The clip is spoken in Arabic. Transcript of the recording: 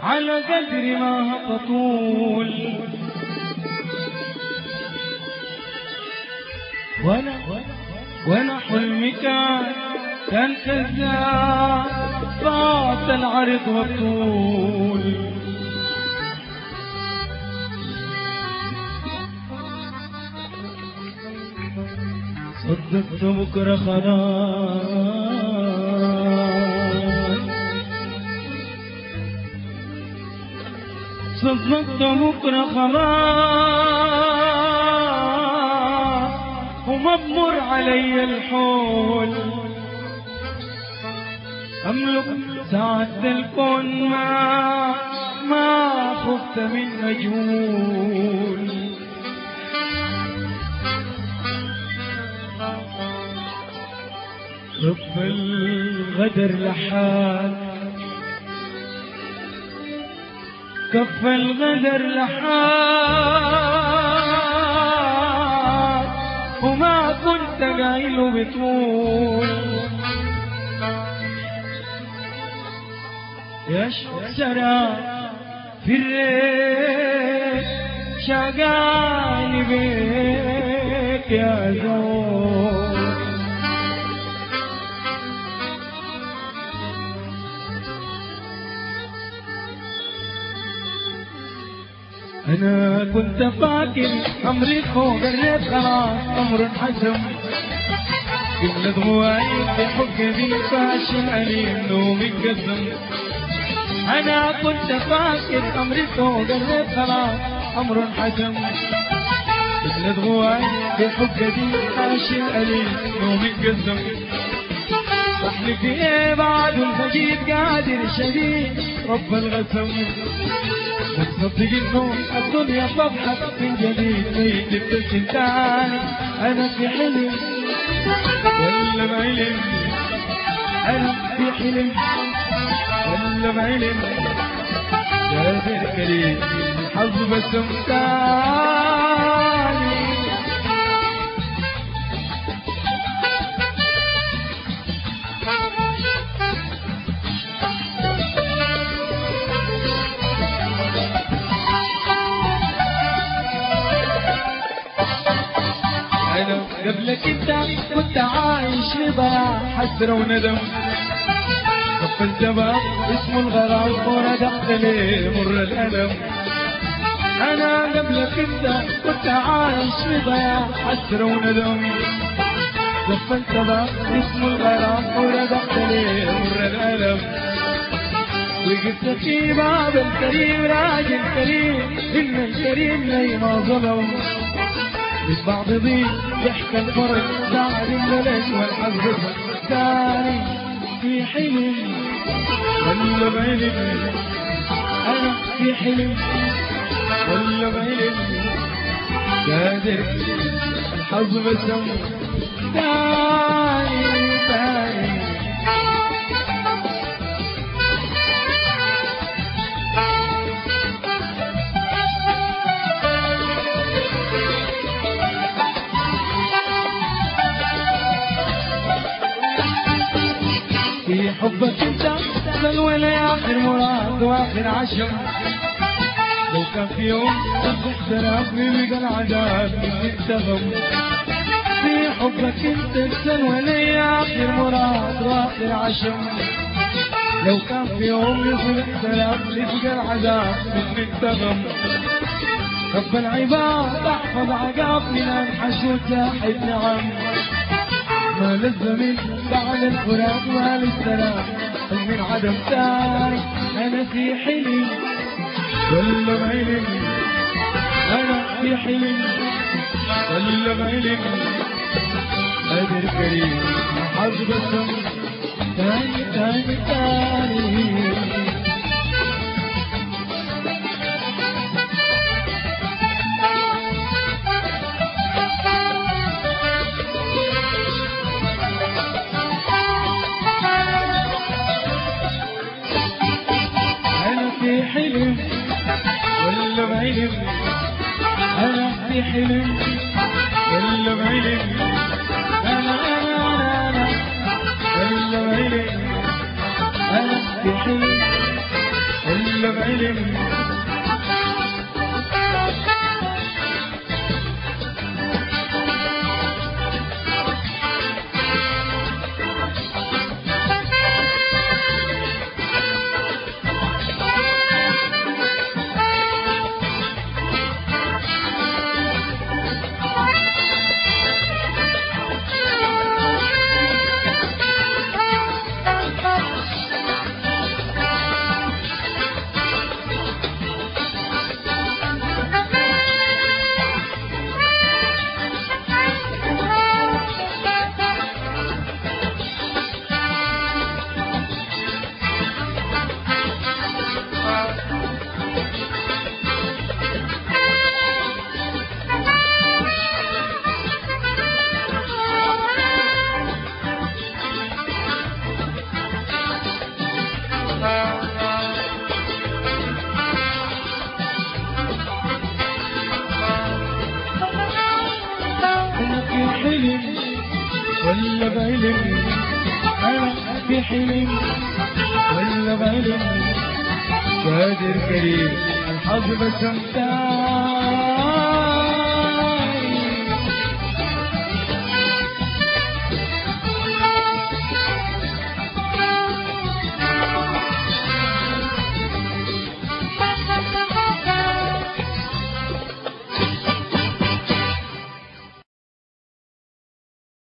على قدر ما تطول وأنا وأنا حلمي كان كان كذاب العرض والطول. صدقت بكرة خلاص. صدقت بكرة خلاص ومبمر علي الحول. أملك سعادة الكون ما ما خفت من مجهول. رب الغدر لحال كف الغدر لحال وما كنت قايل بتقول. يا شجرة في الريح شقاني بيك يا زول أنا كنت فاكر أمري فوق الريت خلاص أمر حزم. قبل دموعي في حكمي فاشل أليم نومي قسم أنا كنت فاكر أمري فوق الريت خلاص أمر حزم. قبل دموعي في حكمي فاشل أليم نومي قسم بحلف إيه بعد الفجير قادر شديد رب الغسم تصدق انه الدنيا تضحك من جديد ميت تبتسم تاني أنا في حلم. ولا بعلم أنا في حلم. ولا بعلم يا ذي الكريم. الحظ بسم تاني كنت عايش ضياع حسرة وندم. قفلت باب اسمه الغرام وردقت لي مر الألم. أنا قبلك أنت كنت عايش في ضياع حسرة وندم. قفلت باب اسمه الغرام وردقت لي مر الألم. وقفت في باب الكريم راجل كريم إن الكريم لي ما ظلم. البعض ضيق يحكى الفرق دار الملك والحظ ثاني في حلم ولا بعلم أنا في حلم ولا بعلم قادر الحظ بسم ثاني حبك انت بل ولا آخر مراد وآخر عشم؟ لو كان في يوم تصبح سرابي بقى العذاب انتغم في حبك انت بل ولا آخر مراد وآخر عشم؟ لو كان في يوم يصبح سرابي بقى العذاب انتغم رب العباد أحفظ عقاب من الحشود زاحد نعم للزمن بعد الفراق ما للسلام من عدم تاني أنا في حلم. ولا بعلم أنا في حلم. ولا بعلم قادر كريم. حظ بسم. تاني تاني تاني بعلم أنا في حلم ولا بعلم أنا أنا أنا أنا ولا بعلم أنا في حلم ولا بعلم قادر كريم الحظ بسمتان